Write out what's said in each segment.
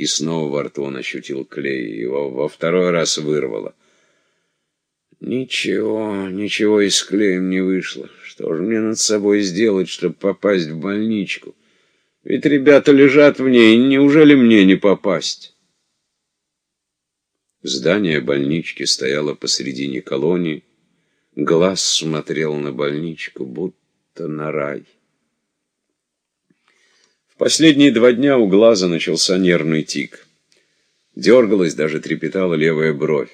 И снова во рту он ощутил клей, его во второй раз вырвало. Ничего, ничего и с клеем не вышло. Что же мне над собой сделать, чтобы попасть в больничку? Ведь ребята лежат в ней, неужели мне не попасть? Здание больнички стояло посредине колонии. Глаз смотрел на больничку, будто на рай. Последние два дня у глаза начался нервный тик. Дергалась, даже трепетала левая бровь.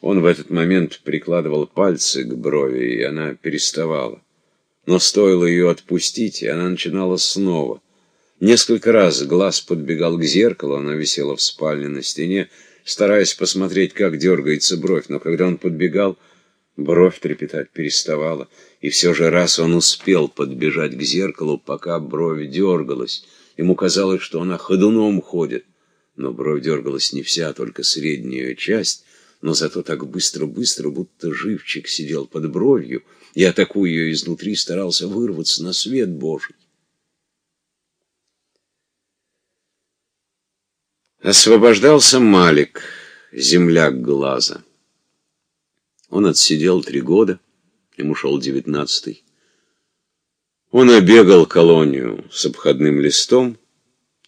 Он в этот момент прикладывал пальцы к брови, и она переставала. Но стоило ее отпустить, и она начинала снова. Несколько раз глаз подбегал к зеркалу, она висела в спальне на стене, стараясь посмотреть, как дергается бровь, но когда он подбегал, бровь трепетать переставала, и все же раз он успел подбежать к зеркалу, пока бровь дергалась. Ему казалось, что она ходуном ходит, но бровь дергалась не вся, только средняя часть, но зато так быстро-быстро, будто живчик сидел под бровью, и, атакуя ее изнутри, старался вырваться на свет Божий. Освобождался Малик, земляк глаза. Он отсидел три года, ему шел девятнадцатый. Он обегал колонию с обходным листом,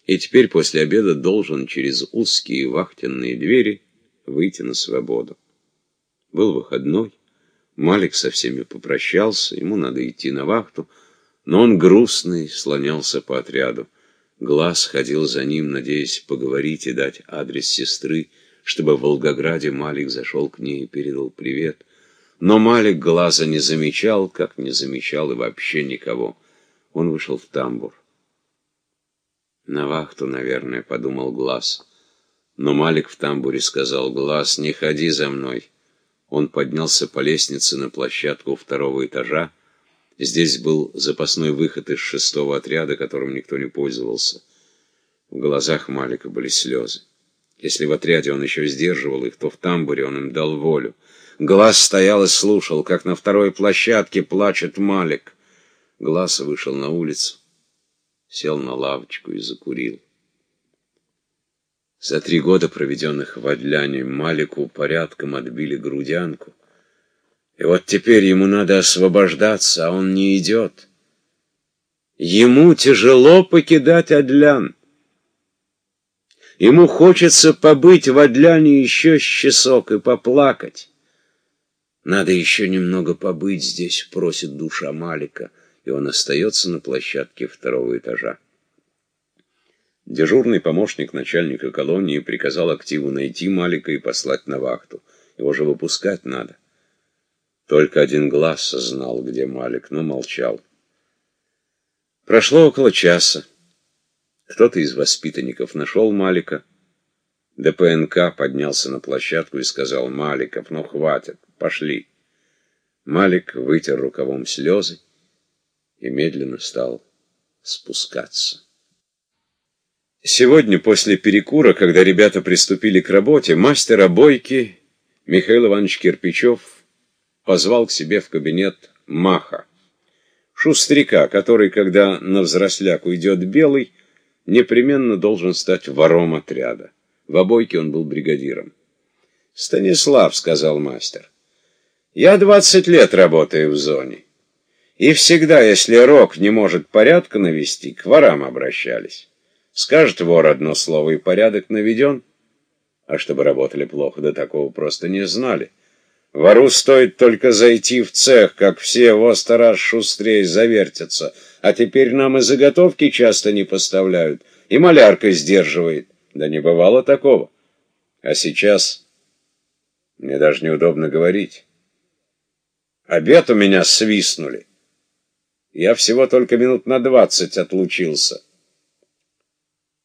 и теперь после обеда должен через узкие вахтенные двери выйти на свободу. Был выходной, Малик со всеми попрощался, ему надо идти на вахту, но он грустный слонялся по отряду. Глаз ходил за ним, надеясь поговорить и дать адрес сестры, чтобы в Волгограде Малик зашел к ней и передал привет. Но Малик глаза не замечал, как не замечал и вообще никого. Он вышел в тамбур. «На вахту, наверное», — подумал Глаз. Но Малик в тамбуре сказал, «Глаз, не ходи за мной». Он поднялся по лестнице на площадку второго этажа. Здесь был запасной выход из шестого отряда, которым никто не пользовался. В глазах Малика были слезы. Если в отряде он еще сдерживал их, то в тамбуре он им дал волю. Глаз стоял и слушал, как на второй площадке плачет Малик. Глаз вышел на улицу, сел на лавочку и закурил. За три года, проведенных в Адляне, Малику порядком отбили грудянку. И вот теперь ему надо освобождаться, а он не идет. Ему тяжело покидать Адлян. Ему хочется побыть в Адляне еще с часок и поплакать. Надо еще немного побыть здесь, просит душа Малика, и он остается на площадке второго этажа. Дежурный помощник начальника колонии приказал активу найти Малика и послать на вахту. Его же выпускать надо. Только один глаз знал, где Малик, но молчал. Прошло около часа. Кто-то из воспитанников нашел Малика. ДПНК поднялся на площадку и сказал «Маликов, ну хватит, пошли». Малик вытер рукавом слезы и медленно стал спускаться. Сегодня после перекура, когда ребята приступили к работе, мастер обойки Михаил Иванович Кирпичев позвал к себе в кабинет Маха, шустряка, который, когда на взросляк уйдет белый, непременно должен стать вором отряда. В обойке он был бригадиром. «Станислав», — сказал мастер, — «я двадцать лет работаю в зоне, и всегда, если рок не может порядка навести, к ворам обращались». Скажет вор одно слово, и порядок наведен. А чтобы работали плохо, до такого просто не знали. Вору стоит только зайти в цех, как все во сто шустрее завертятся. А теперь нам и заготовки часто не поставляют, и малярка сдерживает. Да не бывало такого. А сейчас... Мне даже неудобно говорить. Обед у меня свистнули. Я всего только минут на двадцать отлучился.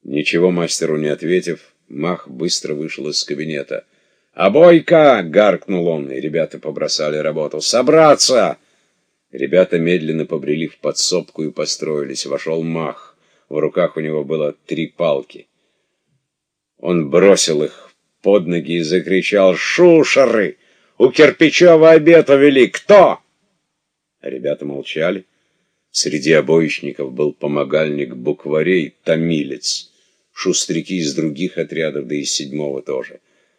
Ничего мастеру не ответив, Мах быстро вышел из кабинета. «Обойка!» — гаркнул он, и ребята побросали работу. «Собраться!» Ребята медленно побрели в подсобку и построились. Вошел Мах. В руках у него было три палки. Он бросил их под ноги и закричал «Шушеры! У Кирпичева обед увели! Кто?» Ребята молчали. Среди обоечников был помогальник букварей, томилец. шустряки из других отрядов, да из седьмого тоже.